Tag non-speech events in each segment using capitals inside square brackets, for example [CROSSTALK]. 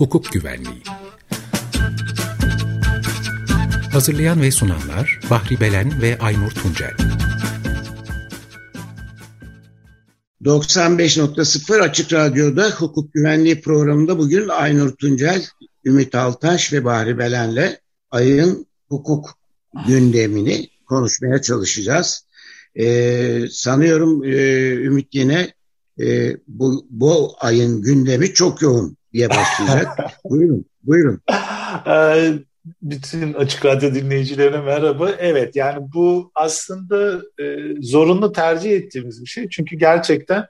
Hukuk Güvenliği. Hazırlayan ve sunanlar Bahri Belen ve Aynur Tuncel. 95.0 Açık Radyo'da hukuk güvenliği programında bugün Aynur Tuncel, Ümit Altaş ve Bahri Belen'le ayın hukuk gündemini konuşmaya çalışacağız. Ee, sanıyorum e, Ümit yine e, bu, bu ayın gündemi çok yoğun diye başlayacak. [LAUGHS] buyurun, buyurun. Ee, bütün Açık Radyo dinleyicilerine merhaba. Evet yani bu aslında e, zorunlu tercih ettiğimiz bir şey. Çünkü gerçekten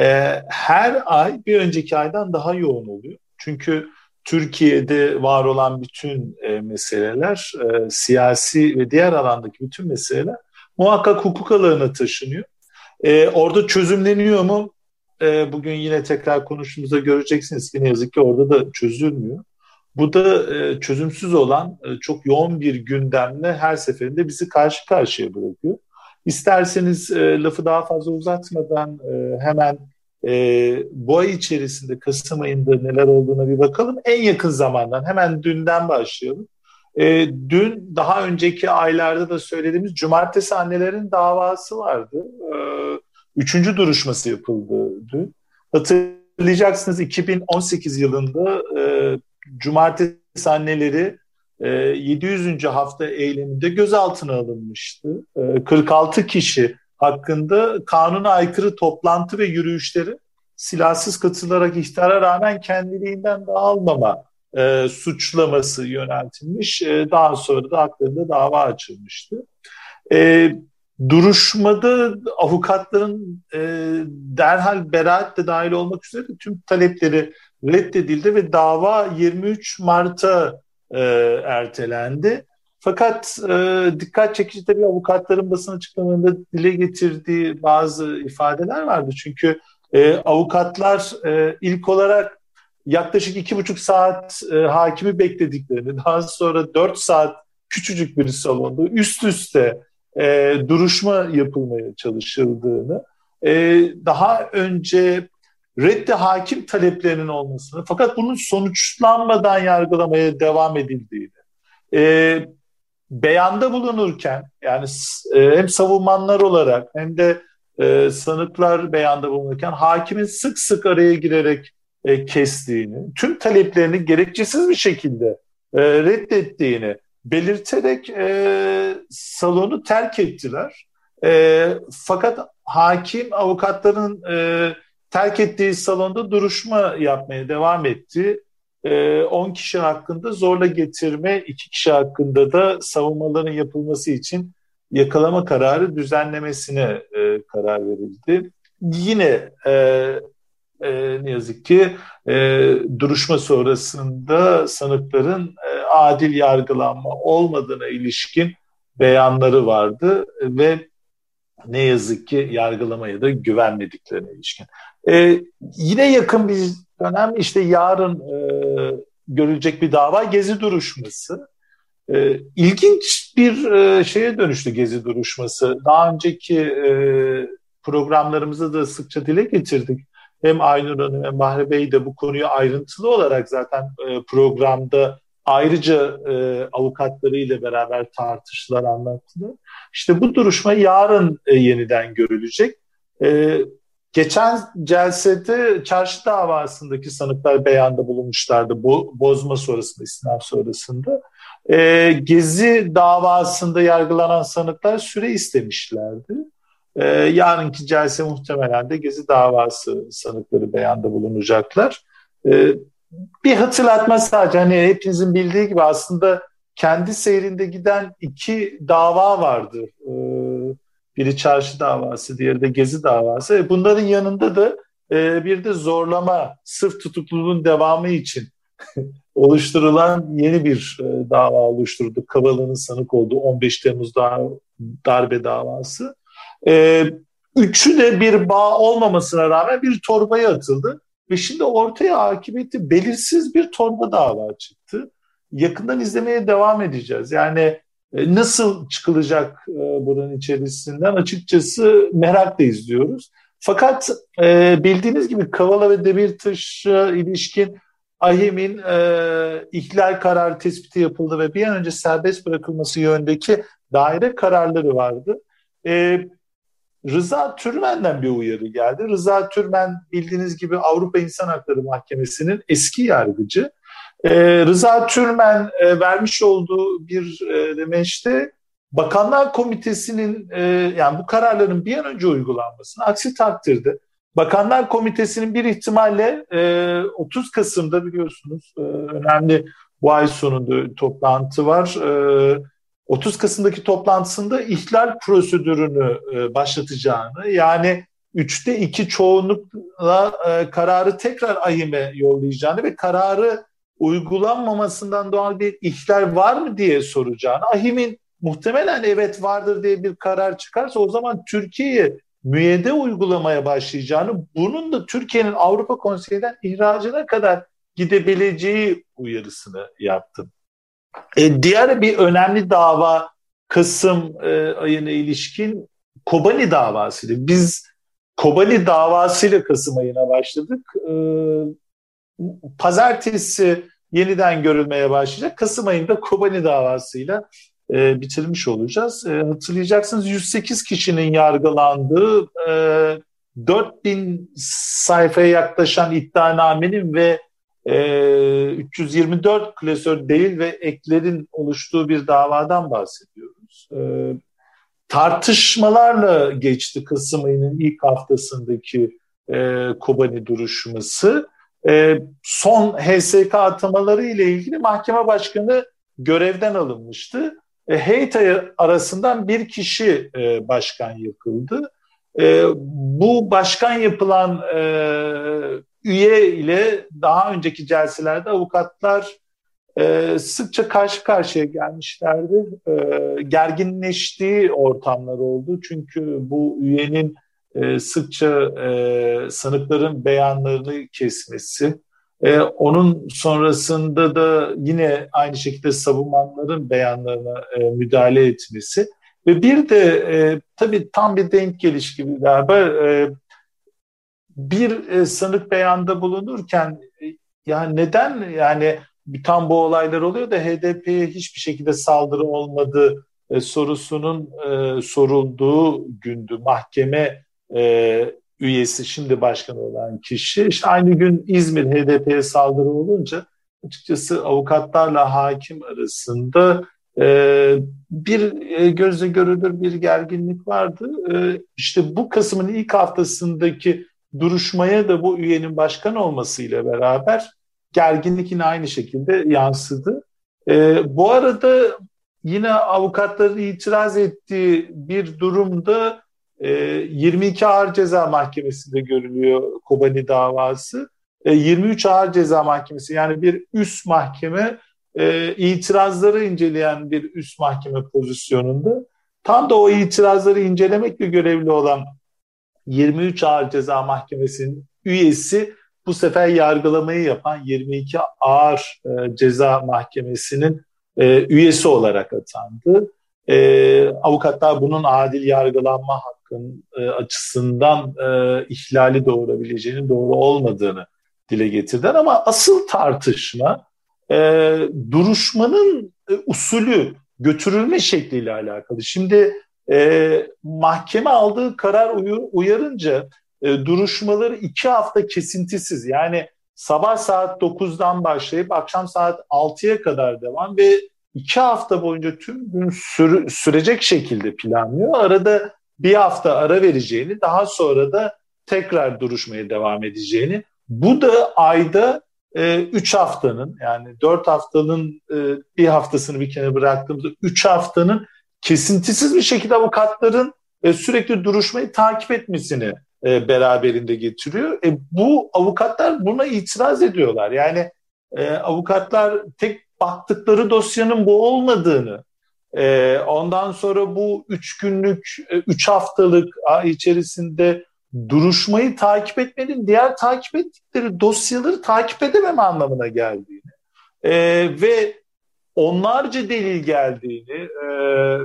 e, her ay bir önceki aydan daha yoğun oluyor. Çünkü Türkiye'de var olan bütün e, meseleler, e, siyasi ve diğer alandaki bütün meseleler muhakkak hukuk alanına taşınıyor. E, orada çözümleniyor mu? E, bugün yine tekrar konuştuğumuzda göreceksiniz ki ne yazık ki orada da çözülmüyor. Bu da e, çözümsüz olan e, çok yoğun bir gündemle her seferinde bizi karşı karşıya bırakıyor. İsterseniz e, lafı daha fazla uzatmadan e, hemen e, bu ay içerisinde Kasım ayında neler olduğuna bir bakalım. En yakın zamandan hemen dünden başlayalım. E, dün daha önceki aylarda da söylediğimiz cumartesi annelerin davası vardı. E, üçüncü duruşması yapıldı. Hatırlayacaksınız 2018 yılında e, cumartesi anneleri e, 700. hafta eyleminde gözaltına alınmıştı. E, 46 kişi hakkında kanuna aykırı toplantı ve yürüyüşleri silahsız katılarak ihtara rağmen kendiliğinden dağılmama e, suçlaması yöneltilmiş. E, daha sonra da hakkında dava açılmıştı. E, duruşmada avukatların e, derhal beraat de dahil olmak üzere tüm talepleri reddedildi ve dava 23 Mart'a e, ertelendi. Fakat e, dikkat çekici tabii avukatların basın açıklamalarında dile getirdiği bazı ifadeler vardı. Çünkü e, avukatlar e, ilk olarak yaklaşık iki buçuk saat e, hakimi beklediklerini, daha sonra dört saat küçücük bir salonda üst üste e, duruşma yapılmaya çalışıldığını, e, daha önce reddi hakim taleplerinin olmasını fakat bunun sonuçlanmadan yargılamaya devam edildiğini, e, beyanda bulunurken yani e, hem savunmanlar olarak hem de e, sanıklar beyanda bulunurken hakimin sık sık araya girerek e, kestiğini, tüm taleplerini gerekçesiz bir şekilde e, reddettiğini belirterek e, salonu terk ettiler. E, fakat hakim avukatların e, terk ettiği salonda duruşma yapmaya devam etti. 10 kişi hakkında zorla getirme, 2 kişi hakkında da savunmaların yapılması için yakalama kararı düzenlemesine e, karar verildi. Yine e, e, ne yazık ki e, duruşma sonrasında sanıkların e, adil yargılanma olmadığına ilişkin beyanları vardı ve ne yazık ki yargılamaya da güvenmediklerine ilişkin. E, yine yakın bir dönem işte yarın e, görülecek bir dava Gezi duruşması. E, ilginç bir e, şeye dönüştü Gezi duruşması. Daha önceki e, programlarımızda da sıkça dile getirdik. Hem Aynur Hanım hem Bahri Bey de bu konuyu ayrıntılı olarak zaten e, programda ayrıca e, avukatlarıyla beraber tartıştılar, anlattılar. İşte bu duruşma yarın e, yeniden görülecek. E, geçen celsede çarşı davasındaki sanıklar beyanda bulunmuşlardı bu bozma sonrasında, istinaf sonrasında. E, Gezi davasında yargılanan sanıklar süre istemişlerdi. E, yarınki celse muhtemelen de Gezi davası sanıkları beyanda bulunacaklar. E, bir hatırlatma sadece hani hepinizin bildiği gibi aslında kendi seyrinde giden iki dava vardı. E, biri çarşı davası, diğeri de Gezi davası. E, bunların yanında da e, bir de zorlama, sırf tutukluluğun devamı için [LAUGHS] oluşturulan yeni bir e, dava oluşturdu. Kavala'nın sanık olduğu 15 Temmuz darbe davası. Üçü de bir bağ olmamasına rağmen bir torbaya atıldı. Ve şimdi ortaya akıbeti belirsiz bir torba dava çıktı. Yakından izlemeye devam edeceğiz. Yani e, nasıl çıkılacak e, bunun içerisinden açıkçası merakla izliyoruz. Fakat e, bildiğiniz gibi Kavala ve Demirtaş'a ilişkin AHİM'in e, ihlal kararı tespiti yapıldı ve bir an önce serbest bırakılması yönündeki daire kararları vardı. E, Rıza Türmen'den bir uyarı geldi. Rıza Türmen bildiğiniz gibi Avrupa İnsan Hakları Mahkemesi'nin eski yargıcı. E, Rıza Türmen e, vermiş olduğu bir e, demeçte Bakanlar Komitesi'nin e, yani bu kararların bir an önce uygulanmasını aksi takdirde Bakanlar Komitesi'nin bir ihtimalle e, 30 Kasım'da biliyorsunuz e, önemli bu ay sonunda toplantı var. E, 30 Kasım'daki toplantısında ihlal prosedürünü e, başlatacağını yani üçte iki çoğunlukla e, kararı tekrar AİM'e yollayacağını ve kararı uygulanmamasından doğal bir ihlal var mı diye soracağını, AİM'in muhtemelen evet vardır diye bir karar çıkarsa o zaman Türkiye'ye müyede uygulamaya başlayacağını, bunun da Türkiye'nin Avrupa Konseyi'nden ihracına kadar gidebileceği uyarısını yaptım. E, diğer bir önemli dava Kasım e, ayına ilişkin Kobani davasıydı. Biz Kobani davasıyla Kasım ayına başladık. E, pazartesi yeniden görülmeye başlayacak. Kasım ayında Kobani davasıyla e, bitirmiş olacağız. E, hatırlayacaksınız 108 kişinin yargılandığı e, 4000 sayfaya yaklaşan iddianamenin ve e, 324 klasör delil ve eklerin oluştuğu bir davadan bahsediyoruz. E, tartışmalarla geçti Kasım ayının ilk haftasındaki e, Kobani duruşması. E, son HSK atamaları ile ilgili mahkeme başkanı görevden alınmıştı. E, heyet arasından bir kişi e, başkan yapıldı. E, bu başkan yapılan e, üye ile daha önceki celselerde avukatlar e, sıkça karşı karşıya gelmişlerdi. E, gerginleştiği ortamlar oldu. Çünkü bu üyenin e, sıkça e, sanıkların beyanlarını kesmesi, e, onun sonrasında da yine aynı şekilde savunmanların beyanlarına e, müdahale etmesi ve bir de e, tabii tam bir denk geliş gibi galiba e, bir e, sanık beyanda bulunurken e, yani neden yani tam bu olaylar oluyor da HDP'ye hiçbir şekilde saldırı olmadı e, sorusunun e, sorulduğu gündü. Mahkeme üyesi şimdi başkan olan kişi işte aynı gün İzmir HDP'ye saldırı olunca açıkçası avukatlarla hakim arasında bir gözle görülür bir gerginlik vardı. E, işte bu Kasım'ın ilk haftasındaki duruşmaya da bu üyenin başkan olmasıyla beraber gerginlik yine aynı şekilde yansıdı. E, bu arada yine avukatların itiraz ettiği bir durumda 22 ee, Ağır Ceza Mahkemesi'nde görülüyor Kobani davası. 23 ee, Ağır Ceza Mahkemesi yani bir üst mahkeme e, itirazları inceleyen bir üst mahkeme pozisyonunda. Tam da o itirazları incelemekle görevli olan 23 Ağır Ceza Mahkemesi'nin üyesi bu sefer yargılamayı yapan 22 Ağır e, Ceza Mahkemesi'nin e, üyesi olarak atandı. E, avukatlar bunun adil yargılanma hakkın açısından ihlali doğurabileceğini, doğru olmadığını dile getirdiler. Ama asıl tartışma duruşmanın e, usulü, götürülme şekliyle alakalı. Şimdi e, mahkeme aldığı karar uyarınca e, duruşmaları iki hafta kesintisiz yani sabah saat 9'dan başlayıp akşam saat 6'ya kadar devam ve iki hafta boyunca tüm gün sür, sürecek şekilde planlıyor. Arada bir hafta ara vereceğini, daha sonra da tekrar duruşmaya devam edeceğini. Bu da ayda 3 e, haftanın yani 4 haftanın e, bir haftasını bir kenara bıraktığımızda 3 haftanın kesintisiz bir şekilde avukatların e, sürekli duruşmayı takip etmesini e, beraberinde getiriyor. E, bu avukatlar buna itiraz ediyorlar. Yani e, avukatlar tek baktıkları dosyanın bu olmadığını, e, ondan sonra bu üç günlük, e, üç haftalık içerisinde duruşmayı takip etmenin diğer takip ettikleri dosyaları takip edememe anlamına geldiğini e, ve onlarca delil geldiğini, e,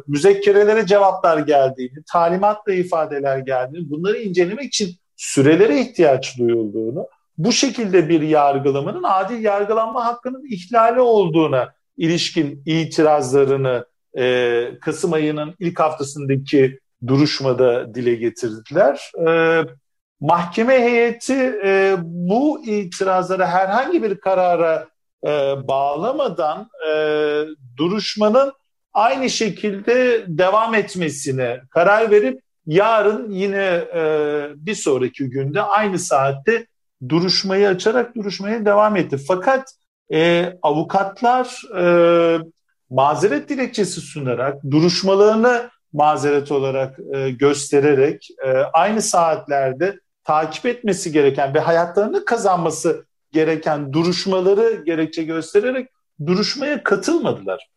müzekkerelere cevaplar geldiğini, talimatla ifadeler geldiğini, bunları incelemek için sürelere ihtiyaç duyulduğunu, bu şekilde bir yargılamanın adil yargılanma hakkının ihlali olduğuna ilişkin itirazlarını e, Kasım ayının ilk haftasındaki duruşmada dile getirdiler. E, mahkeme heyeti e, bu itirazları herhangi bir karara e, bağlamadan e, duruşmanın aynı şekilde devam etmesine karar verip yarın yine e, bir sonraki günde aynı saatte duruşmayı açarak duruşmaya devam etti. Fakat e, avukatlar e, mazeret dilekçesi sunarak duruşmalarını mazeret olarak e, göstererek e, aynı saatlerde takip etmesi gereken ve hayatlarını kazanması gereken duruşmaları gerekçe göstererek duruşmaya katılmadılar.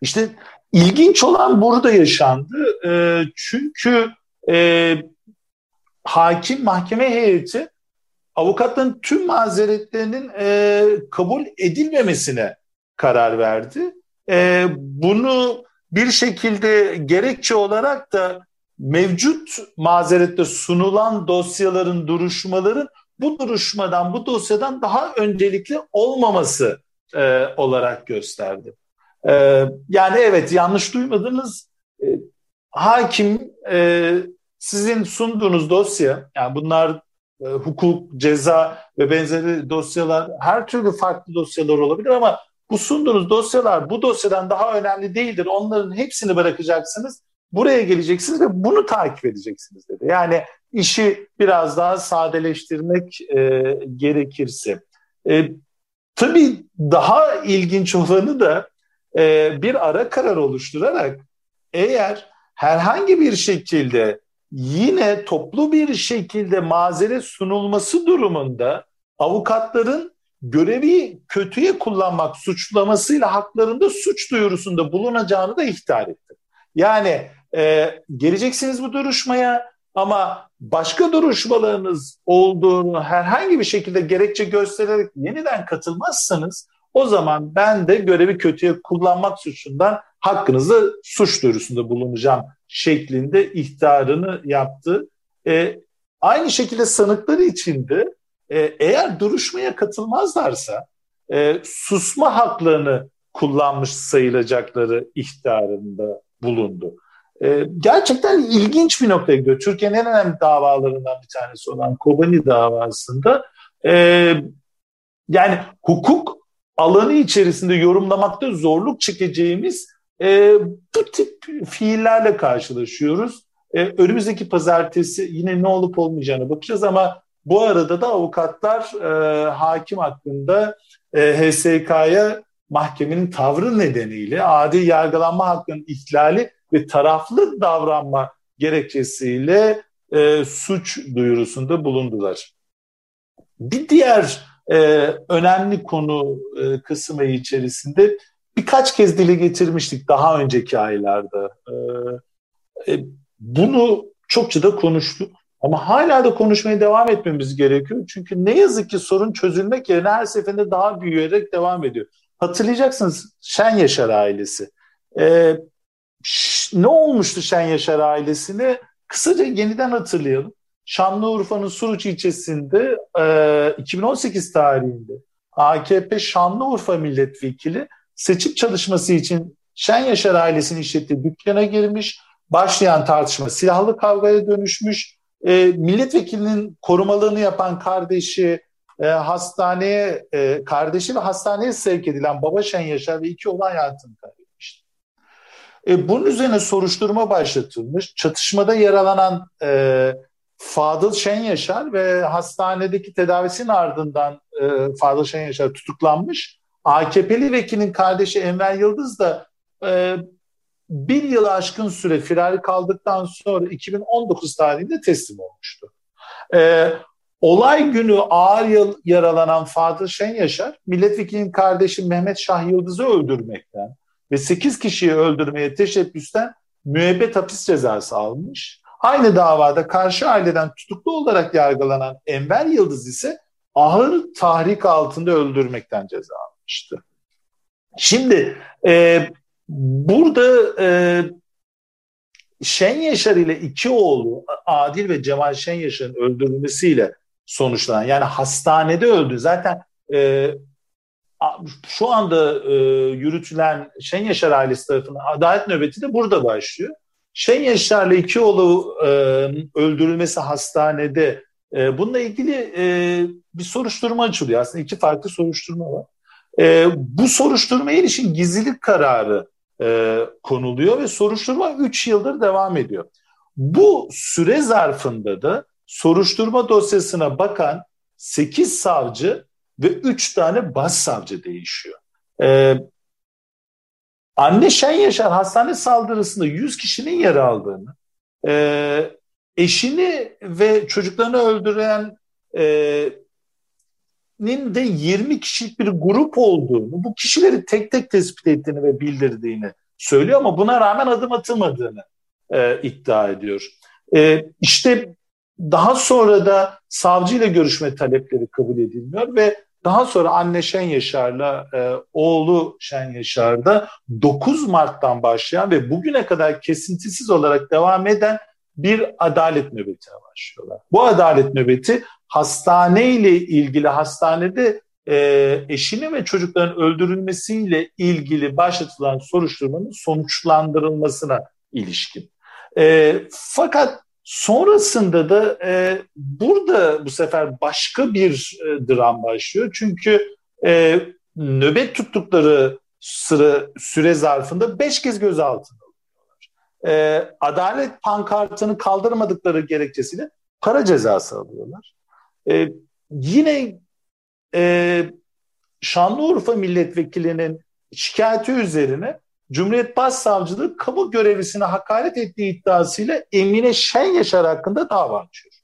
İşte ilginç olan burada yaşandı. E, çünkü e, hakim mahkeme heyeti avukatların tüm mazeretlerinin e, kabul edilmemesine karar verdi. E, bunu bir şekilde gerekçe olarak da mevcut mazerette sunulan dosyaların, duruşmaların bu duruşmadan, bu dosyadan daha öncelikli olmaması e, olarak gösterdi. E, yani evet yanlış duymadınız. E, hakim e, sizin sunduğunuz dosya, yani bunlar e, hukuk, ceza ve benzeri dosyalar, her türlü farklı dosyalar olabilir ama bu sunduğunuz dosyalar bu dosyadan daha önemli değildir. Onların hepsini bırakacaksınız. Buraya geleceksiniz ve bunu takip edeceksiniz dedi. Yani işi biraz daha sadeleştirmek e, gerekirse. E, tabii daha ilginç olanı da e, bir ara karar oluşturarak eğer herhangi bir şekilde yine toplu bir şekilde mazeret sunulması durumunda avukatların görevi kötüye kullanmak suçlamasıyla haklarında suç duyurusunda bulunacağını da ihtar etti. Yani e, geleceksiniz bu duruşmaya ama başka duruşmalarınız olduğunu herhangi bir şekilde gerekçe göstererek yeniden katılmazsanız o zaman ben de görevi kötüye kullanmak suçundan hakkınızda suç duyurusunda bulunacağım şeklinde ihtarını yaptı. E, aynı şekilde sanıkları için de e, eğer duruşmaya katılmazlarsa e, susma haklarını kullanmış sayılacakları ihtarında bulundu. E, gerçekten ilginç bir noktaya gidiyor. Türkiye'nin en önemli davalarından bir tanesi olan Kobani davasında e, yani hukuk alanı içerisinde yorumlamakta zorluk çekeceğimiz e, bu tip fiillerle karşılaşıyoruz. E, önümüzdeki pazartesi yine ne olup olmayacağını bakacağız ama bu arada da avukatlar e, hakim hakkında e, HSK'ya mahkemenin tavrı nedeniyle adil yargılanma hakkının ihlali ve taraflı davranma gerekçesiyle e, suç duyurusunda bulundular. Bir diğer e, önemli konu e, kısmı içerisinde birkaç kez dile getirmiştik daha önceki aylarda. E, e, bunu çokça da konuştuk. Ama hala da konuşmaya devam etmemiz gerekiyor. Çünkü ne yazık ki sorun çözülmek yerine her seferinde daha büyüyerek devam ediyor. Hatırlayacaksınız Şen Yaşar ailesi. Ee, ne olmuştu Şen Yaşar ailesine? Kısaca yeniden hatırlayalım. Şanlıurfa'nın Suruç ilçesinde e, 2018 tarihinde AKP Şanlıurfa milletvekili seçim çalışması için Şen Yaşar ailesinin işlettiği dükkana girmiş. Başlayan tartışma silahlı kavgaya dönüşmüş. E, milletvekilinin korumalığını yapan kardeşi e, hastaneye, e, kardeşi ve hastaneye sevk edilen baba Şen Yaşar ve iki olay hayatını. E, bunun üzerine soruşturma başlatılmış. Çatışmada yaralanan e, Fadıl Şen Yaşar ve hastanedeki tedavisinin ardından e, Fadıl Şen Yaşar tutuklanmış. AKP'li vekilin kardeşi Enver Yıldız da e, bir yıl aşkın süre firari kaldıktan sonra 2019 tarihinde teslim olmuştu. E, olay günü ağır yaralanan Fadıl Şen Yaşar, milletvekilinin kardeşi Mehmet Şah Yıldız'ı öldürmekten ve 8 kişiyi öldürmeye teşebbüsten müebbet hapis cezası almış. Aynı davada karşı aileden tutuklu olarak yargılanan Enver Yıldız ise ağır tahrik altında öldürmekten ceza almıştı. Şimdi e, burada e, Şen Yaşar ile iki oğlu Adil ve Cemal Şen Yaşar'ın öldürülmesiyle sonuçlanan yani hastanede öldü. Zaten e, şu anda e, yürütülen Şen Yaşar ailesi tarafından adalet nöbeti de burada başlıyor. Şen Yaşar'la iki oğlu e, öldürülmesi hastanede e, bununla ilgili e, bir soruşturma açılıyor. Aslında iki farklı soruşturma var. E, bu soruşturmaya ilişkin gizlilik kararı e, konuluyor ve soruşturma 3 yıldır devam ediyor. Bu süre zarfında da soruşturma dosyasına bakan 8 savcı ve 3 tane başsavcı değişiyor. Ee, anne Şen Yaşar hastane saldırısında 100 kişinin yer aldığını, e, eşini ve çocuklarını öldüren e, de 20 kişilik bir grup olduğunu, bu kişileri tek tek tespit ettiğini ve bildirdiğini söylüyor ama buna rağmen adım atılmadığını e, iddia ediyor. E, işte daha sonra da savcıyla görüşme talepleri kabul edilmiyor ve daha sonra anne Şen Yaşar'la e, oğlu Şen Yaşar'da 9 Mart'tan başlayan ve bugüne kadar kesintisiz olarak devam eden bir adalet nöbetine başlıyorlar. Bu adalet nöbeti hastane ile ilgili hastanede e, eşini ve çocukların öldürülmesiyle ilgili başlatılan soruşturmanın sonuçlandırılmasına ilişkin. E, fakat sonrasında da e, burada bu sefer başka bir e, dram başlıyor. Çünkü e, nöbet tuttukları sıra, süre zarfında beş kez gözaltına alıyorlar. E, adalet pankartını kaldırmadıkları gerekçesiyle para cezası alıyorlar. E, yine e, Şanlıurfa milletvekilinin şikayeti üzerine Cumhuriyet Başsavcılığı kamu görevlisine hakaret ettiği iddiasıyla Emine Şen Yaşar hakkında dava açıyor.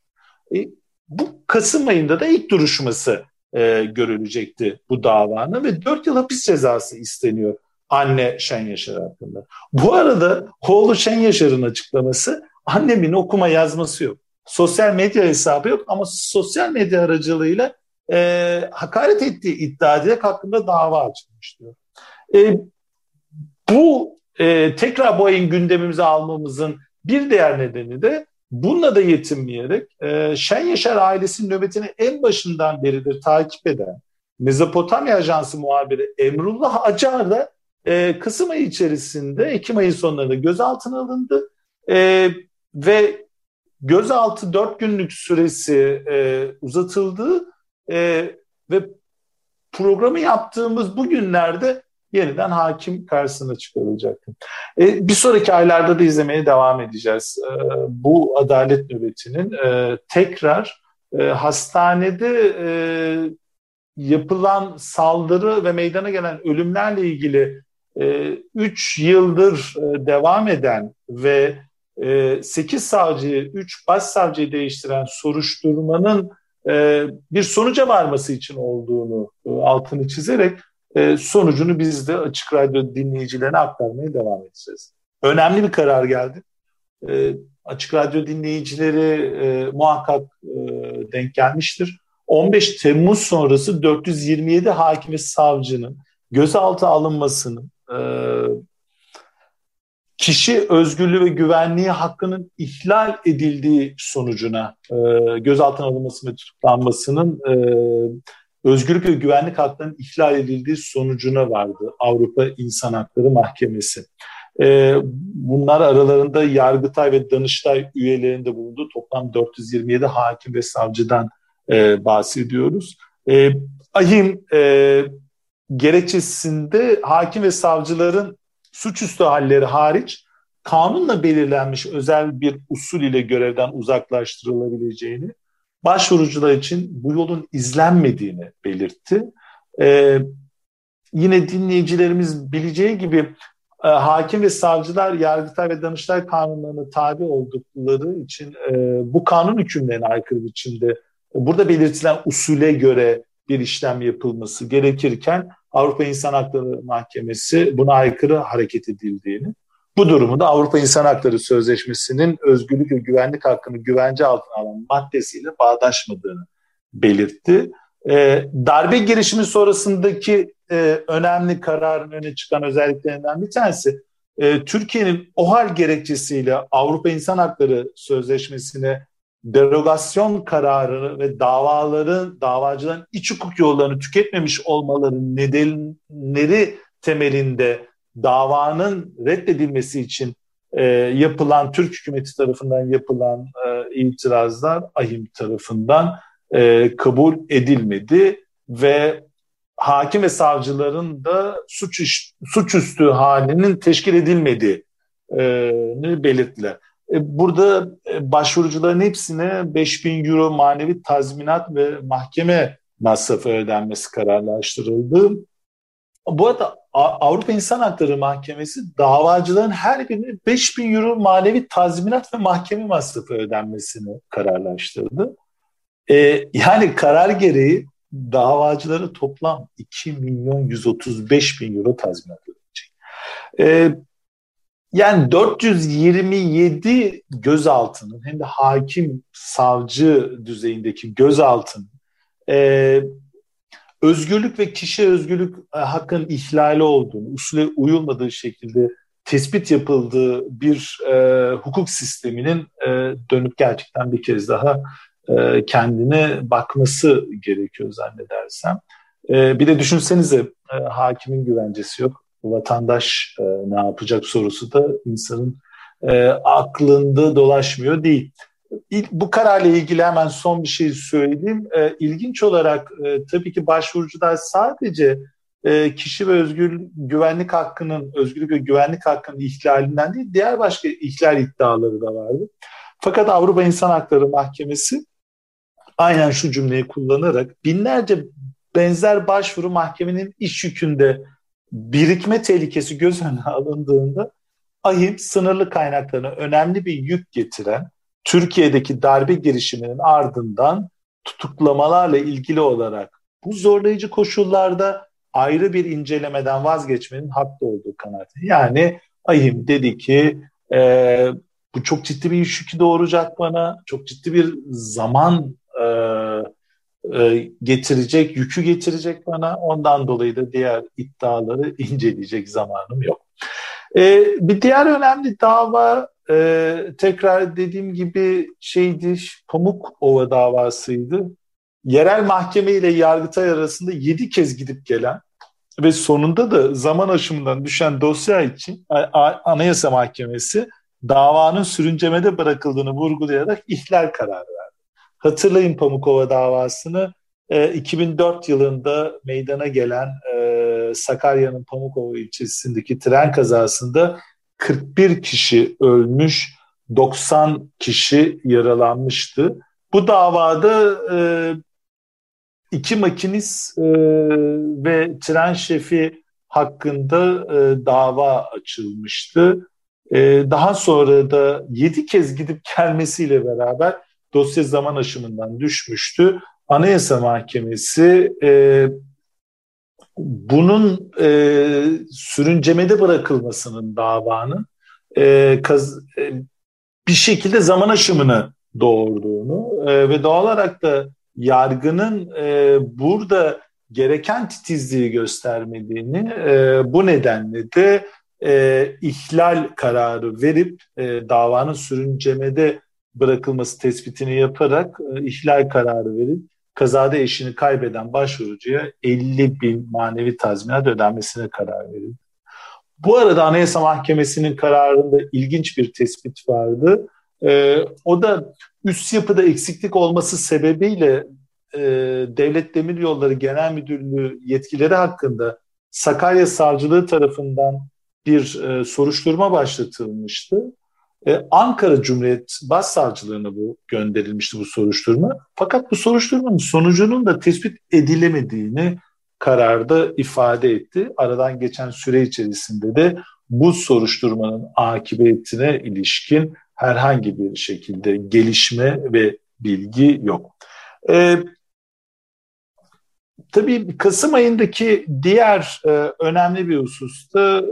E, bu Kasım ayında da ilk duruşması e, görülecekti bu davanın ve 4 yıl hapis cezası isteniyor anne Şen Yaşar hakkında. Bu arada oğlu Şen Yaşar'ın açıklaması annemin okuma yazması yok. Sosyal medya hesabı yok ama sosyal medya aracılığıyla e, hakaret ettiği iddia edilerek hakkında dava açılmış diyor. E, bu e, tekrar ayın gündemimize almamızın bir diğer nedeni de bununla da yetinmeyerek e, Şen Yaşar ailesinin nöbetini en başından beridir takip eden Mezopotamya Ajansı muhabiri Emrullah Acar da e, Kasım ayı içerisinde Ekim ayı sonlarında gözaltına alındı. E, ve gözaltı dört günlük süresi e, uzatıldı. E, ve programı yaptığımız bu günlerde yeniden hakim karşısına çıkarılacaktır. E, bir sonraki aylarda da izlemeye devam edeceğiz. E, bu adalet nöbetinin e, tekrar e, hastanede e, yapılan saldırı ve meydana gelen ölümlerle ilgili 3 e, yıldır e, devam eden ve e, 8 savcıyı, 3 başsavcıyı değiştiren soruşturmanın e, bir sonuca varması için olduğunu e, altını çizerek e, sonucunu biz de Açık Radyo dinleyicilerine aktarmaya devam edeceğiz. Önemli bir karar geldi. E, Açık Radyo dinleyicileri e, muhakkak denk gelmiştir. 15 Temmuz sonrası 427 hakim ve savcının gözaltı alınmasının kişi özgürlüğü ve güvenliği hakkının ihlal edildiği sonucuna gözaltına alınması ve tutuklanmasının özgürlük ve güvenlik haklarının ihlal edildiği sonucuna vardı Avrupa İnsan Hakları Mahkemesi. E, bunlar aralarında Yargıtay ve Danıştay üyelerinde bulunduğu toplam 427 hakim ve savcıdan e, bahsediyoruz. E, ahim e, gerekçesinde hakim ve savcıların suçüstü halleri hariç kanunla belirlenmiş özel bir usul ile görevden uzaklaştırılabileceğini başvurucular için bu yolun izlenmediğini belirtti. Ee, yine dinleyicilerimiz bileceği gibi e, hakim ve savcılar Yargıtay ve Danıştay kanunlarına tabi oldukları için e, bu kanun hükümlerine aykırı biçimde burada belirtilen usule göre bir işlem yapılması gerekirken Avrupa İnsan Hakları Mahkemesi buna aykırı hareket edildiğini bu durumu da Avrupa İnsan Hakları Sözleşmesi'nin özgürlük ve güvenlik hakkını güvence altına alan maddesiyle bağdaşmadığını belirtti. E, darbe girişimi sonrasındaki e, önemli kararın öne çıkan özelliklerinden bir tanesi e, Türkiye'nin OHAL gerekçesiyle Avrupa İnsan Hakları Sözleşmesi'ne derogasyon kararı ve davaların, davacıların iç hukuk yollarını tüketmemiş olmalarının nedenleri temelinde davanın reddedilmesi için e, yapılan Türk hükümeti tarafından yapılan e, itirazlar ahim tarafından e, kabul edilmedi ve hakim ve savcıların da suç iş, suçüstü halinin teşkil belirttiler. E, burada e, başvurucuların hepsine 5000 euro manevi tazminat ve mahkeme masrafı ödenmesi kararlaştırıldı. Bu arada Avrupa İnsan Hakları Mahkemesi davacıların her birine 5000 euro manevi tazminat ve mahkeme masrafı ödenmesini kararlaştırdı. Ee, yani karar gereği davacılara toplam 2 milyon 135 bin euro tazminat ödenecek. Ee, yani 427 gözaltının hem de hakim, savcı düzeyindeki gözaltının e, özgürlük ve kişi özgürlük e, hakkının ihlali olduğunu, usule uyulmadığı şekilde tespit yapıldığı bir e, hukuk sisteminin e, dönüp gerçekten bir kez daha e, kendine bakması gerekiyor zannedersem. E, bir de düşünsenize e, hakimin güvencesi yok. Vatandaş e, ne yapacak sorusu da insanın e, aklında dolaşmıyor değil. Bu kararla ilgili hemen son bir şey söyleyeyim. E, ilginç olarak e, tabii ki başvurucular sadece e, kişi ve özgür güvenlik hakkının, özgürlük ve güvenlik hakkının ihlalinden değil, diğer başka ihlal iddiaları da vardı. Fakat Avrupa İnsan Hakları Mahkemesi aynen şu cümleyi kullanarak binlerce benzer başvuru mahkemenin iş yükünde birikme tehlikesi göz önüne alındığında ahim sınırlı kaynaklarına önemli bir yük getiren Türkiye'deki darbe girişiminin ardından tutuklamalarla ilgili olarak bu zorlayıcı koşullarda ayrı bir incelemeden vazgeçmenin haklı olduğu kanaati. Yani ahim dedi ki e, bu çok ciddi bir yükü doğuracak bana, çok ciddi bir zaman e, e, getirecek, yükü getirecek bana. Ondan dolayı da diğer iddiaları [LAUGHS] inceleyecek zamanım yok. E, bir diğer önemli dava e, tekrar dediğim gibi şeydi, Pamuk Ova davasıydı. Yerel mahkeme ile Yargıtay arasında yedi kez gidip gelen ve sonunda da zaman aşımından düşen dosya için Anayasa Mahkemesi davanın sürüncemede bırakıldığını vurgulayarak ihlal kararı verdi. Hatırlayın Pamukova davasını. E, 2004 yılında meydana gelen e, Sakarya'nın Pamukova ilçesindeki tren kazasında 41 kişi ölmüş, 90 kişi yaralanmıştı. Bu davada e, iki makinist e, ve tren şefi hakkında e, dava açılmıştı. E, daha sonra da 7 kez gidip gelmesiyle beraber dosya zaman aşımından düşmüştü. Anayasa Mahkemesi e, bunun e, sürüncemede bırakılmasının davanın e, kaz, e, bir şekilde zaman aşımını doğurduğunu e, ve doğal olarak da yargının e, burada gereken titizliği göstermediğini e, bu nedenle de e, ihlal kararı verip e, davanın sürüncemede bırakılması tespitini yaparak e, ihlal kararı verip kazada eşini kaybeden başvurucuya 50 bin manevi tazminat ödenmesine karar verildi. Bu arada Anayasa Mahkemesi'nin kararında ilginç bir tespit vardı. Ee, o da üst yapıda eksiklik olması sebebiyle e, Devlet Demiryolları Genel Müdürlüğü yetkileri hakkında Sakarya Savcılığı tarafından bir e, soruşturma başlatılmıştı. E, Ankara Cumhuriyet Başsavcılığına bu gönderilmişti bu soruşturma. Fakat bu soruşturmanın sonucunun da tespit edilemediğini kararda ifade etti. Aradan geçen süre içerisinde de bu soruşturmanın akıbetine ilişkin herhangi bir şekilde gelişme ve bilgi yok. Ee, tabii Kasım ayındaki diğer e, önemli bir husus da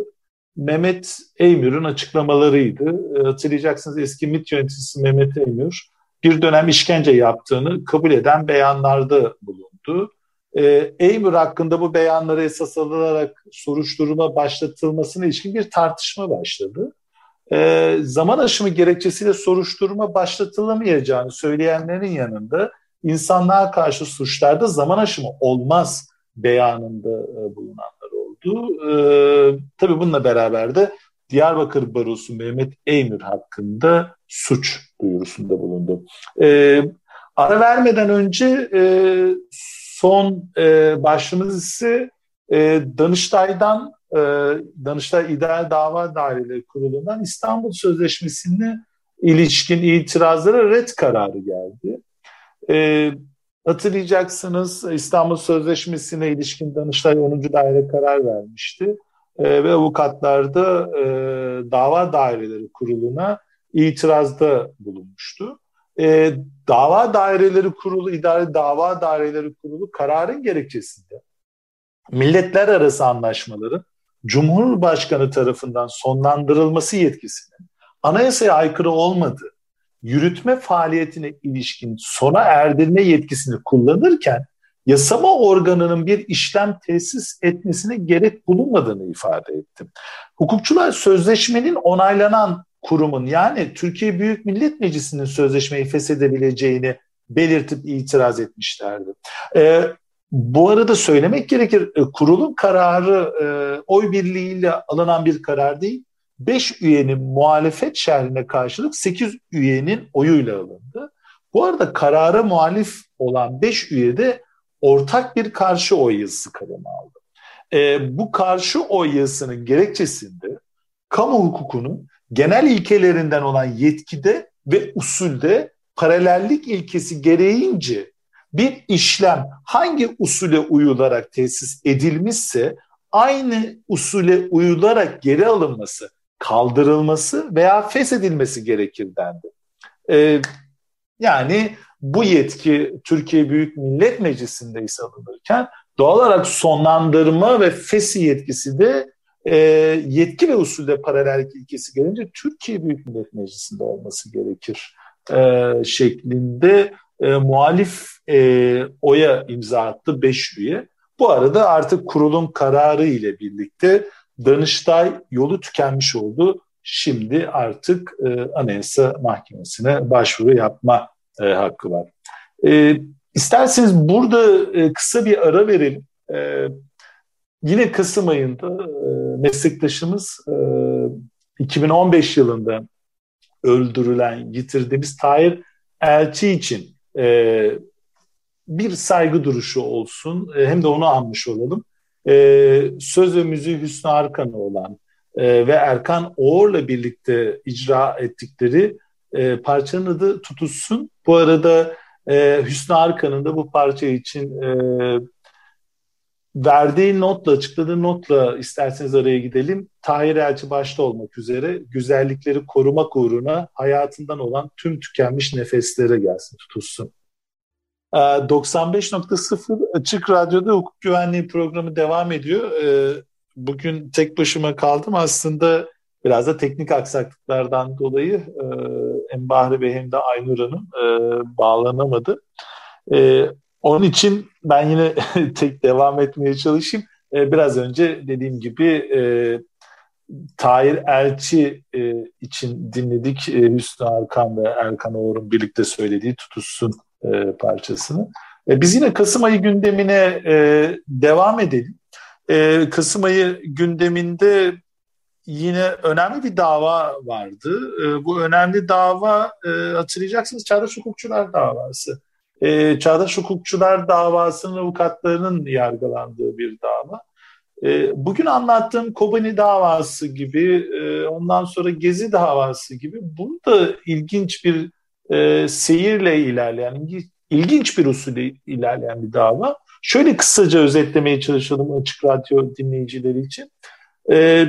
Mehmet Eymür'ün açıklamalarıydı. E, hatırlayacaksınız eski MİT yöneticisi Mehmet Eymür bir dönem işkence yaptığını kabul eden beyanlarda bulundu. E, Eymür hakkında bu beyanları esas alınarak soruşturma başlatılmasına ilişkin bir tartışma başladı. e, zaman aşımı gerekçesiyle soruşturma başlatılamayacağını söyleyenlerin yanında insanlığa karşı suçlarda zaman aşımı olmaz beyanında e, bulunanlar oldu. E, tabii bununla beraber de Diyarbakır Barosu Mehmet Eymür hakkında suç duyurusunda bulundu. E, ara vermeden önce e, son e, başlığımız ise e, Danıştay'dan e, Danıştay İdeal Dava Daireleri Kurulu'ndan İstanbul Sözleşmesi'ne ilişkin itirazlara red kararı geldi. E, hatırlayacaksınız İstanbul Sözleşmesi'ne ilişkin Danıştay 10. Daire karar vermişti. E, ve avukatlar da e, dava daireleri kuruluna itirazda bulunmuştu. E, dava daireleri kurulu, idare dava daireleri kurulu kararın gerekçesinde milletler arası anlaşmaların Cumhurbaşkanı tarafından sonlandırılması yetkisinin anayasaya aykırı olmadığı, yürütme faaliyetine ilişkin sona erdirme yetkisini kullanırken yasama organının bir işlem tesis etmesine gerek bulunmadığını ifade ettim. Hukukçular sözleşmenin onaylanan kurumun yani Türkiye Büyük Millet Meclisi'nin sözleşmeyi feshedebileceğini belirtip itiraz etmişlerdi. Ee, bu arada söylemek gerekir e, kurulun kararı e, oy birliğiyle alınan bir karar değil. 5 üyenin muhalefet şerhine karşılık 8 üyenin oyuyla alındı. Bu arada karara muhalif olan 5 üye de ortak bir karşı oy yazısı kaleme aldı. E, bu karşı oy yazısının gerekçesinde kamu hukukunun genel ilkelerinden olan yetkide ve usulde paralellik ilkesi gereğince bir işlem hangi usule uyularak tesis edilmişse aynı usule uyularak geri alınması, kaldırılması veya feshedilmesi gerekir dendi. Ee, yani bu yetki Türkiye Büyük Millet Meclisi'nde ise alınırken doğal olarak sonlandırma ve fesi yetkisi de e, yetki ve usulde paralellik ilkesi gelince Türkiye Büyük Millet Meclisi'nde olması gerekir e, şeklinde e, muhalif e, oya imza attı 5 üye. Bu arada artık kurulun kararı ile birlikte Danıştay yolu tükenmiş oldu. Şimdi artık e, Anayasa Mahkemesi'ne başvuru yapma e, hakkı var. E, isterseniz burada e, kısa bir ara verelim. E, yine Kasım ayında e, meslektaşımız e, 2015 yılında öldürülen, yitirdiğimiz Tahir Elçi için e, bir saygı duruşu olsun e, hem de onu anmış olalım. E, söz ve müziği Hüsnü Arkan'ı olan e, ve Erkan Oğur'la birlikte icra ettikleri e, parçanın adı Tutuşsun. Bu arada e, Hüsnü Arkan'ın da bu parça için e, verdiği notla, açıkladığı notla isterseniz araya gidelim. Tahir Elçi başta olmak üzere güzellikleri korumak uğruna hayatından olan tüm tükenmiş nefeslere gelsin, tutulsun. 95.0 ee, Açık Radyo'da hukuk güvenliği programı devam ediyor. Ee, bugün tek başıma kaldım. Aslında biraz da teknik aksaklıklardan dolayı e, hem Bahri Bey hem de Aynur Hanım e, bağlanamadı. Ee, onun için ben yine [LAUGHS] tek devam etmeye çalışayım. Biraz önce dediğim gibi Tahir Elçi için dinledik Hüsnü Arkan ve Erkan Oğur'un birlikte söylediği Tutuşsun e, parçasını. E, biz yine Kasım ayı gündemine e, devam edelim. E, Kasım ayı gündeminde yine önemli bir dava vardı. E, bu önemli dava e, hatırlayacaksınız Çağdaş Hukukçular davası. E, Çağdaş Hukukçular davasının avukatlarının yargılandığı bir dava. E, bugün anlattığım Kobani davası gibi, e, ondan sonra Gezi davası gibi burada ilginç bir e, seyirle ilerleyen, ilginç bir usulü ilerleyen bir dava. Şöyle kısaca özetlemeye çalışalım açık radyo dinleyicileri için. E,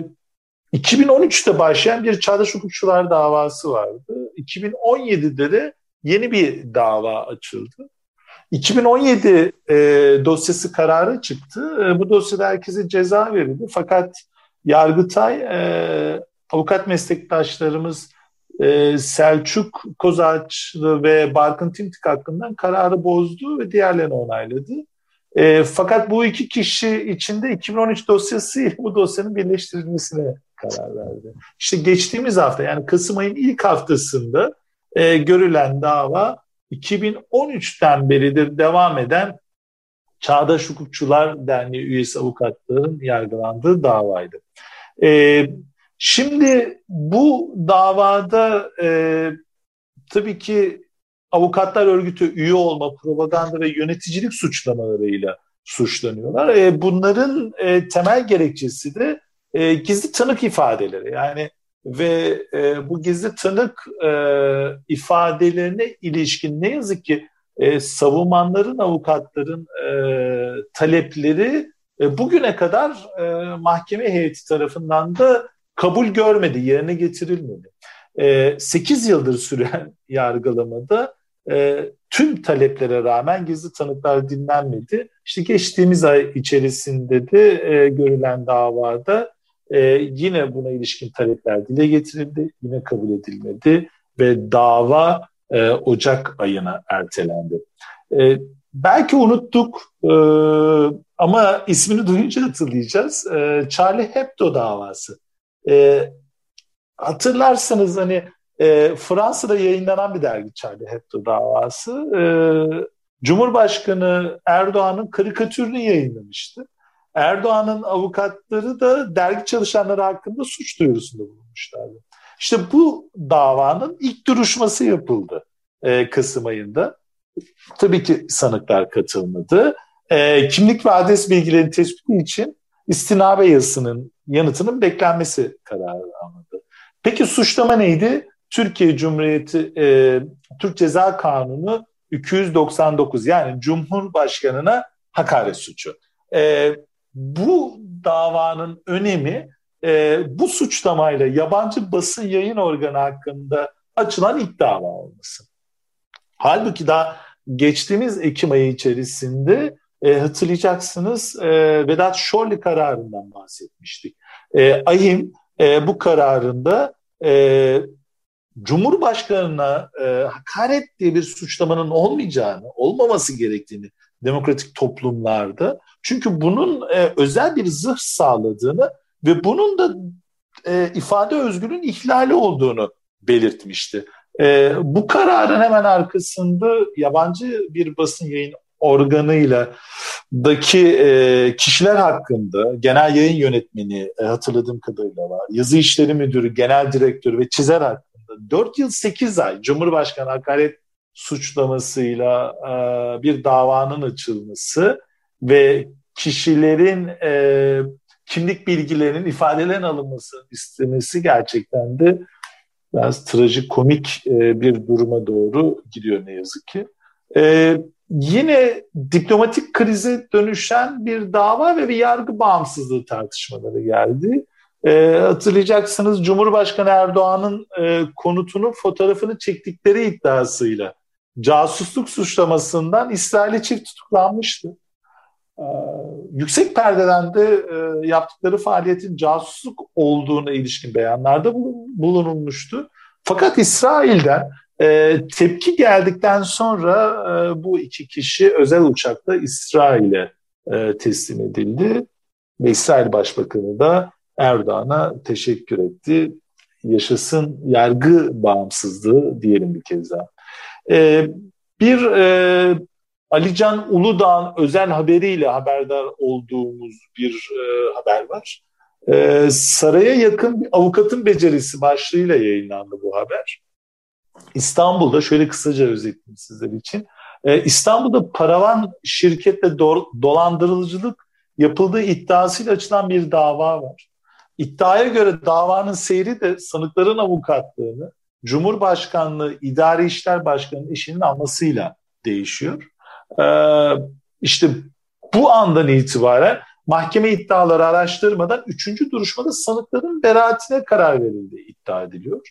2013'te başlayan bir çağdaş hukukçular davası vardı. 2017'de de yeni bir dava açıldı. 2017 e, dosyası kararı çıktı. E, bu dosyada herkese ceza verildi. Fakat Yargıtay e, avukat meslektaşlarımız e, Selçuk Kozaçlı ve Barkın Timtik hakkından kararı bozdu ve diğerlerini onayladı. E, fakat bu iki kişi içinde 2013 dosyası bu dosyanın birleştirilmesine karar verdi. İşte geçtiğimiz hafta yani Kasım ayının ilk haftasında e, görülen dava 2013'ten beridir devam eden Çağdaş Hukukçular Derneği üyesi avukatların yargılandığı davaydı. E, şimdi bu davada e, tabii ki avukatlar örgütü üye olma, propaganda ve yöneticilik suçlamalarıyla suçlanıyorlar. E, bunların e, temel gerekçesi de e, gizli tanık ifadeleri. Yani ve e, bu gizli tanık e, ifadelerine ilişkin ne yazık ki e, savunmanların, avukatların e, talepleri e, bugüne kadar e, mahkeme heyeti tarafından da kabul görmedi, yerine getirilmedi. E, 8 yıldır süren [LAUGHS] yargılamada e, tüm taleplere rağmen gizli tanıklar dinlenmedi. İşte geçtiğimiz ay içerisinde de e, görülen davada e, yine buna ilişkin talepler dile getirildi, yine kabul edilmedi ve dava e, Ocak ayına ertelendi. Belki unuttuk ama ismini [LAUGHS] duyunca hatırlayacağız. Charlie Hebdo davası. E, hatırlarsanız hani e, Fransa'da yayınlanan bir dergi Charlie Hebdo davası. E, Cumhurbaşkanı Erdoğan'ın karikatürünü yayınlamıştı. Erdoğan'ın avukatları da dergi çalışanları hakkında suç duyurusunda bulunmuşlardı. İşte bu davanın ilk duruşması yapıldı e, Kasım ayında. Tabii ki sanıklar katılmadı. E, kimlik ve adres bilgilerinin tespiti için istinabe yazısının yanıtının beklenmesi kararı alındı. Peki suçlama neydi? Türkiye Cumhuriyeti e, Türk Ceza Kanunu 299 yani Cumhurbaşkanına hakaret suçu. E, bu davanın önemi e, bu suçlamayla yabancı basın yayın organı hakkında açılan ilk dava olması. Halbuki daha geçtiğimiz Ekim ayı içerisinde e, hatırlayacaksınız e, Vedat Şorli kararından bahsetmiştik. E, AİM e, bu kararında e, Cumhurbaşkanına e, hakaret diye bir suçlamanın olmayacağını, olmaması gerektiğini demokratik toplumlarda. Çünkü bunun e, özel bir zırh sağladığını ve bunun da e, ifade özgürlüğün ihlali olduğunu belirtmişti. E, bu kararın hemen arkasında yabancı bir basın yayın organıyla daki e, kişiler hakkında genel yayın yönetmeni e, hatırladığım kadarıyla var. Yazı işleri müdürü, genel direktörü ve çizer hakkında 4 yıl 8 ay Cumhurbaşkanı hakaret suçlamasıyla e, bir davanın açılması ve kişilerin e, kimlik bilgilerinin ifadelerin alınması istemesi gerçekten de biraz trajikomik e, bir duruma doğru gidiyor ne yazık ki. E, yine diplomatik krize dönüşen bir dava ve bir yargı bağımsızlığı tartışmaları geldi. E, hatırlayacaksınız Cumhurbaşkanı Erdoğan'ın e, konutunun fotoğrafını çektikleri iddiasıyla casusluk suçlamasından İsrail'e çift tutuklanmıştı. Ee, yüksek perdeden de e, yaptıkları faaliyetin casusluk olduğuna ilişkin beyanlarda bulunulmuştu. Fakat İsrail'den e, tepki geldikten sonra e, bu iki kişi özel uçakta İsrail'e e, teslim edildi. Ve İsrail Başbakanı da Erdoğan'a teşekkür etti. Yaşasın yargı bağımsızlığı diyelim bir kez daha. E, bir e, Alican Uludağ'ın özel haberiyle haberdar olduğumuz bir e, haber var. E, saraya yakın bir avukatın becerisi başlığıyla yayınlandı bu haber. İstanbul'da şöyle kısaca özetleyeyim sizler için. E, İstanbul'da paravan şirketle do- dolandırıcılık yapıldığı iddiasıyla açılan bir dava var. İddiaya göre davanın seyri de sanıkların avukatlığını Cumhurbaşkanlığı İdari İşler Başkanı'nın işinin almasıyla değişiyor. Ee, işte bu andan itibaren mahkeme iddiaları araştırmadan üçüncü duruşmada sanıkların beraatine karar verildiği iddia ediliyor.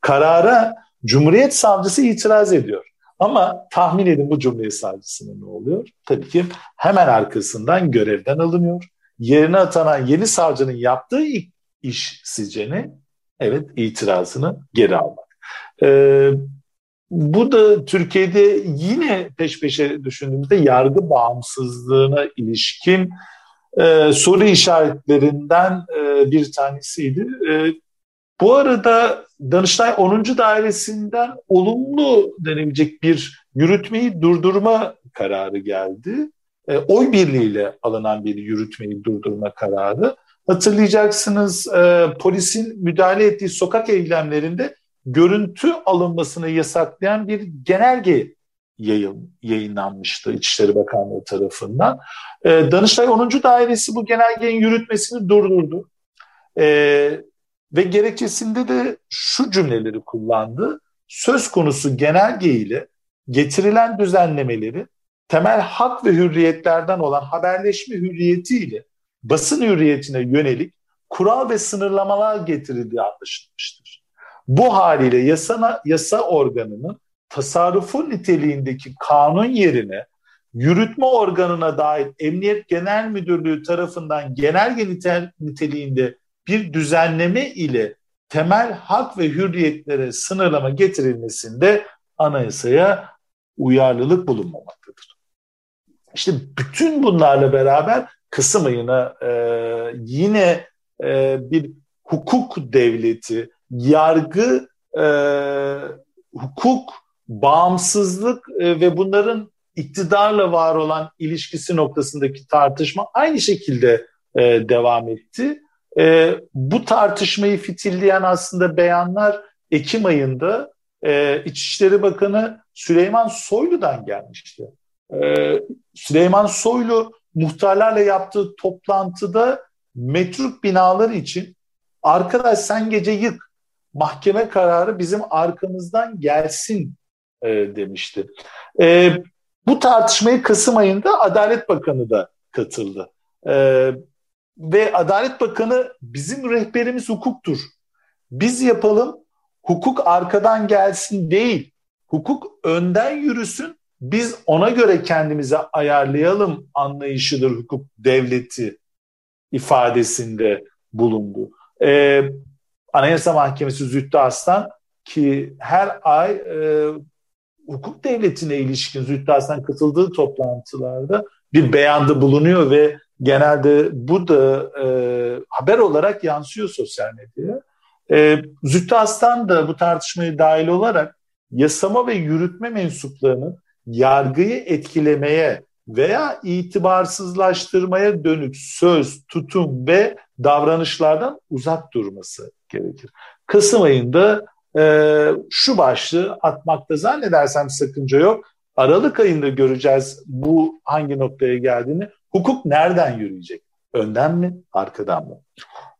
Karara Cumhuriyet Savcısı itiraz ediyor. Ama tahmin edin bu Cumhuriyet Savcısının ne oluyor? Tabii ki hemen arkasından görevden alınıyor. Yerine atanan yeni savcının yaptığı ilk iş sizce Evet itirazını geri almak. Ee, bu da Türkiye'de yine peş peşe düşündüğümüzde yargı bağımsızlığına ilişkin e, soru işaretlerinden e, bir tanesiydi. E, bu arada Danıştay 10. Dairesi'nden olumlu denebilecek bir yürütmeyi durdurma kararı geldi. E, oy birliğiyle alınan bir yürütmeyi durdurma kararı. Hatırlayacaksınız e, polisin müdahale ettiği sokak eylemlerinde görüntü alınmasını yasaklayan bir genelge yayın, yayınlanmıştı İçişleri Bakanlığı tarafından. E, Danıştay 10. Dairesi bu genelgenin yürütmesini durdurdu. E, ve gerekçesinde de şu cümleleri kullandı. Söz konusu genelge ile getirilen düzenlemeleri temel hak ve hürriyetlerden olan haberleşme hürriyeti ile basın hürriyetine yönelik kural ve sınırlamalar getirildiği anlaşılmıştır. Bu haliyle yasana, yasa organının tasarrufu niteliğindeki kanun yerine yürütme organına dair Emniyet Genel Müdürlüğü tarafından genelge nitel, niteliğinde bir düzenleme ile temel hak ve hürriyetlere sınırlama getirilmesinde anayasaya uyarlılık bulunmamaktadır. İşte bütün bunlarla beraber Kasım ayına e, yine e, bir hukuk devleti, yargı, e, hukuk, bağımsızlık e, ve bunların iktidarla var olan ilişkisi noktasındaki tartışma aynı şekilde e, devam etti. E, bu tartışmayı fitilleyen aslında beyanlar Ekim ayında e, İçişleri Bakanı Süleyman Soylu'dan gelmişti. E, Süleyman Soylu muhtarlarla yaptığı toplantıda metruk binalar için arkadaş sen gece yık mahkeme kararı bizim arkamızdan gelsin e, demişti. E, bu tartışmaya Kasım ayında Adalet Bakanı da katıldı. E, ve Adalet Bakanı bizim rehberimiz hukuktur. Biz yapalım, hukuk arkadan gelsin değil. Hukuk önden yürüsün, biz ona göre kendimize ayarlayalım anlayışıdır hukuk devleti ifadesinde bulundu. Ee, Anayasa Mahkemesi Zühtü Aslan ki her ay e, hukuk devletine ilişkin Zühtü Aslan katıldığı toplantılarda bir beyanda bulunuyor ve genelde bu da e, haber olarak yansıyor sosyal medyaya. E, Zühtü da bu tartışmaya dahil olarak yasama ve yürütme mensuplarının yargıyı etkilemeye veya itibarsızlaştırmaya dönük söz, tutum ve davranışlardan uzak durması gerekir. Kasım ayında e, şu başlığı atmakta zannedersem sakınca yok. Aralık ayında göreceğiz bu hangi noktaya geldiğini. Hukuk nereden yürüyecek? Önden mi, arkadan mı?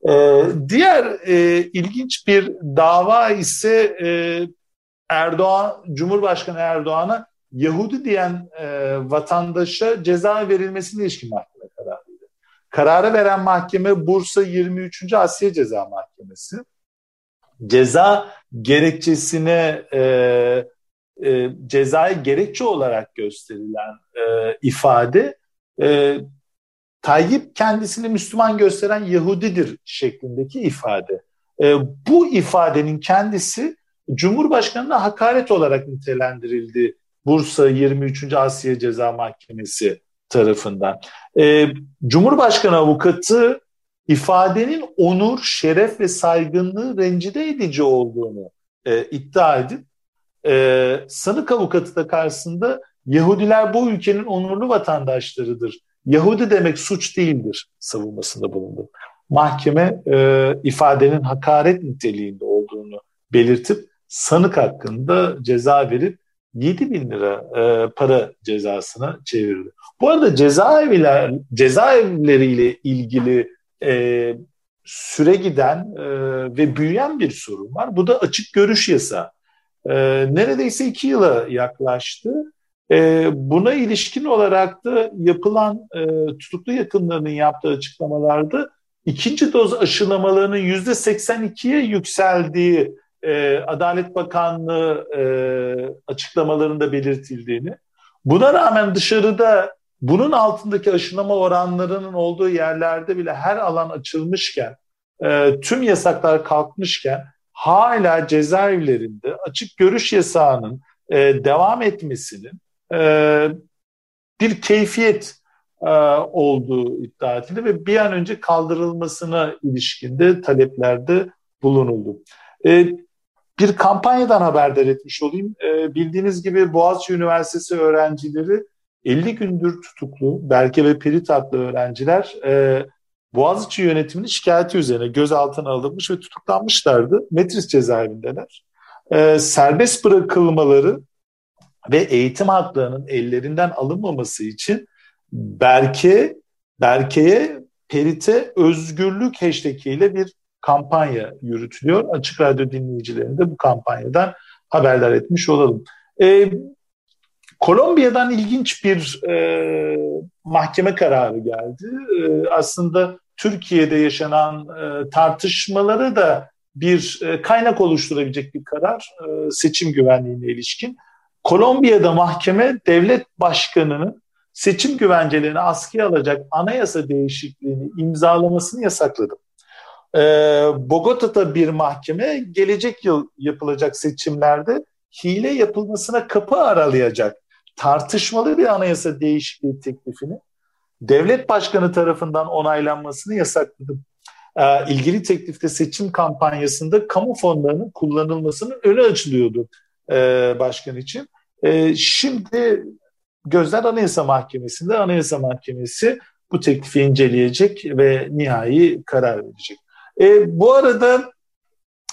Ee, diğer e, ilginç bir dava ise e, Erdoğan, Cumhurbaşkanı Erdoğan'a Yahudi diyen e, vatandaşa ceza verilmesine ilişkin mahkeme kararıydı. Kararı veren mahkeme Bursa 23. Asya Ceza Mahkemesi. Ceza gerekçesine e, e, cezaya gerekçe olarak gösterilen e, ifade e, Tayyip kendisini Müslüman gösteren Yahudidir şeklindeki ifade. E, bu ifadenin kendisi Cumhurbaşkanı'na hakaret olarak nitelendirildi Bursa 23. Asya Ceza Mahkemesi tarafından. E, Cumhurbaşkanı avukatı ifadenin onur, şeref ve saygınlığı rencide edici olduğunu e, iddia edip e, sanık avukatı da karşısında Yahudiler bu ülkenin onurlu vatandaşlarıdır. Yahudi demek suç değildir savunmasında bulundu. Mahkeme e, ifadenin hakaret niteliğinde olduğunu belirtip sanık hakkında ceza verip 7 bin lira e, para cezasına çevirdi. Bu arada cezaevler, cezaevleriyle ilgili e, süre giden e, ve büyüyen bir sorun var. Bu da açık görüş yasa. E, neredeyse iki yıla yaklaştı. E, buna ilişkin olarak da yapılan e, tutuklu yakınlarının yaptığı açıklamalarda ikinci doz aşılamalarının yüzde 82'ye yükseldiği e, Adalet Bakanlığı e, açıklamalarında belirtildiğini, buna rağmen dışarıda bunun altındaki aşılama oranlarının olduğu yerlerde bile her alan açılmışken, e, tüm yasaklar kalkmışken hala cezaevlerinde açık görüş yasağının e, devam etmesinin e, bir keyfiyet e, olduğu iddia edildi ve bir an önce kaldırılmasına ilişkinde taleplerde bulunuldu. E, bir kampanyadan haberdar etmiş olayım. Bildiğiniz gibi Boğaziçi Üniversitesi öğrencileri 50 gündür tutuklu, Belke ve Perit adlı öğrenciler Boğaziçi yönetiminin şikayeti üzerine gözaltına alınmış ve tutuklanmışlardı. Metris cezaevindeler. E, serbest bırakılmaları ve eğitim haklarının ellerinden alınmaması için Berke, Berke'ye Perit'e özgürlük hashtag ile bir kampanya yürütülüyor. Açık Radyo dinleyicilerine de bu kampanyadan haberdar etmiş olalım. Ee, Kolombiya'dan ilginç bir e, mahkeme kararı geldi. E, aslında Türkiye'de yaşanan e, tartışmaları da bir e, kaynak oluşturabilecek bir karar e, seçim güvenliğine ilişkin. Kolombiya'da mahkeme devlet başkanının seçim güvencelerini askıya alacak anayasa değişikliğini imzalamasını yasakladı. Ee, Bogota'da bir mahkeme gelecek yıl yapılacak seçimlerde hile yapılmasına kapı aralayacak tartışmalı bir anayasa değişikliği teklifini devlet başkanı tarafından onaylanmasını yasakladı. Ee, ilgili teklifte seçim kampanyasında kamu fonlarının kullanılmasının önü açılıyordu e, başkan için. E, şimdi gözler Anayasa Mahkemesi'nde. Anayasa Mahkemesi bu teklifi inceleyecek ve nihai karar verecek. E, bu arada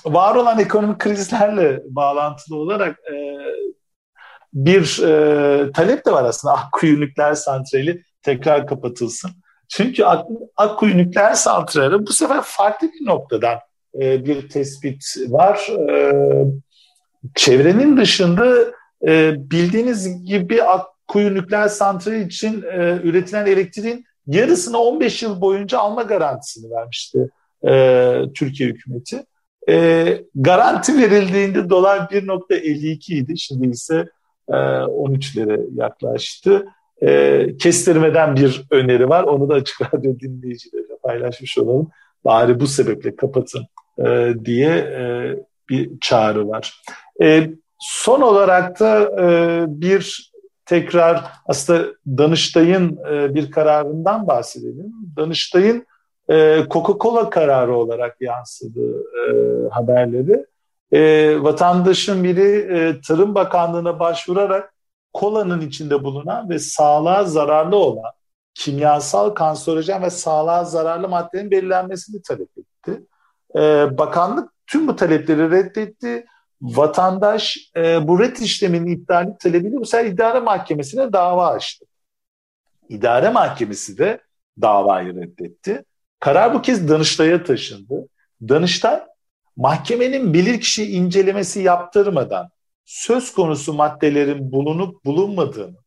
var olan ekonomik krizlerle bağlantılı olarak e, bir e, talep de var aslında Akkuyu Nükleer Santrali tekrar kapatılsın. Çünkü Ak Akkuyu Nükleer Santrali bu sefer farklı bir noktadan e, bir tespit var. E, çevrenin dışında e, bildiğiniz gibi Akkuyu Nükleer Santrali için e, üretilen elektriğin yarısını 15 yıl boyunca alma garantisini vermişti e, Türkiye hükümeti. E, garanti verildiğinde dolar 1.52 idi. Şimdi ise e, 13'lere yaklaştı. E, kestirmeden bir öneri var. Onu da açık radyo dinleyicilerle paylaşmış olalım. Bari bu sebeple kapatın e, diye e, bir çağrı var. E, son olarak da e, bir tekrar aslında Danıştay'ın e, bir kararından bahsedelim. Danıştay'ın e, Coca-Cola kararı olarak yansıdı e, haberleri. E, vatandaşın biri e, Tarım Bakanlığı'na başvurarak kolanın içinde bulunan ve sağlığa zararlı olan kimyasal, kanserojen ve sağlığa zararlı maddelerin belirlenmesini talep etti. E, bakanlık tüm bu talepleri reddetti. Vatandaş e, bu red işleminin iptali talebiyle bu sefer idare mahkemesine dava açtı. İdare mahkemesi de davayı reddetti. Karar bu kez Danıştay'a taşındı. Danıştay mahkemenin bilirkişi incelemesi yaptırmadan söz konusu maddelerin bulunup bulunmadığını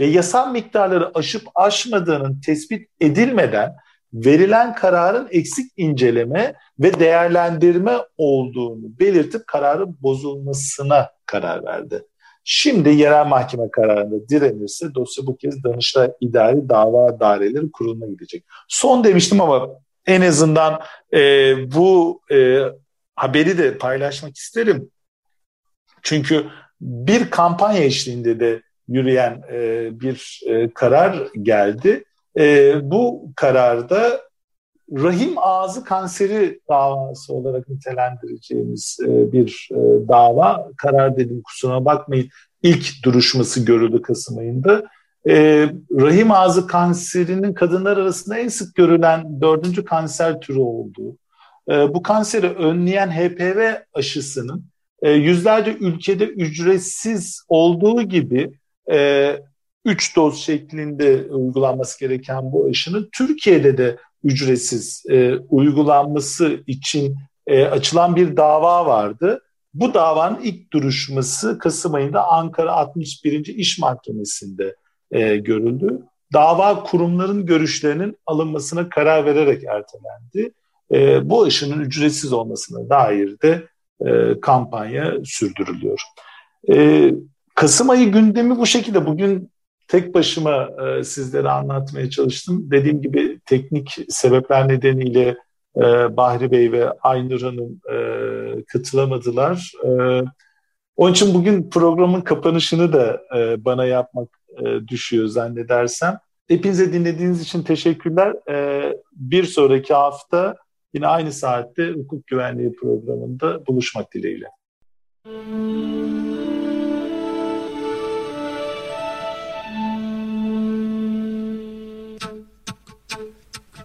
ve yasal miktarları aşıp aşmadığının tespit edilmeden verilen kararın eksik inceleme ve değerlendirme olduğunu belirtip kararın bozulmasına karar verdi. Şimdi yerel mahkeme kararında direnirse dosya bu kez Danıştay İdari Dava Daireleri Kurulu'na gidecek. Son demiştim ama en azından e, bu e, haberi de paylaşmak isterim. Çünkü bir kampanya eşliğinde de yürüyen e, bir e, karar geldi. E, bu kararda rahim ağzı kanseri davası olarak nitelendireceğimiz e, bir e, dava. Karar dedim kusura bakmayın. İlk duruşması görüldü Kasım ayında. E, rahim ağzı kanserinin kadınlar arasında en sık görülen dördüncü kanser türü olduğu. E, bu kanseri önleyen HPV aşısının e, yüzlerce ülkede ücretsiz olduğu gibi e, üç doz şeklinde uygulanması gereken bu aşının Türkiye'de de ücretsiz e, uygulanması için e, açılan bir dava vardı. Bu davanın ilk duruşması Kasım ayında Ankara 61. İş Mahkemesi'nde e, görüldü. Dava kurumların görüşlerinin alınmasına karar vererek ertelendi. E, bu aşının ücretsiz olmasına dair de e, kampanya sürdürülüyor. E, Kasım ayı gündemi bu şekilde. Bugün tek başıma e, sizlere anlatmaya çalıştım. Dediğim gibi teknik sebepler nedeniyle e, Bahri Bey ve Aynur Hanım e, katılamadılar. E, onun için bugün programın kapanışını da e, bana yapmak e, düşüyor zannedersem. Hepinize dinlediğiniz için teşekkürler. Ee, bir sonraki hafta yine aynı saatte hukuk güvenliği programında buluşmak dileğiyle.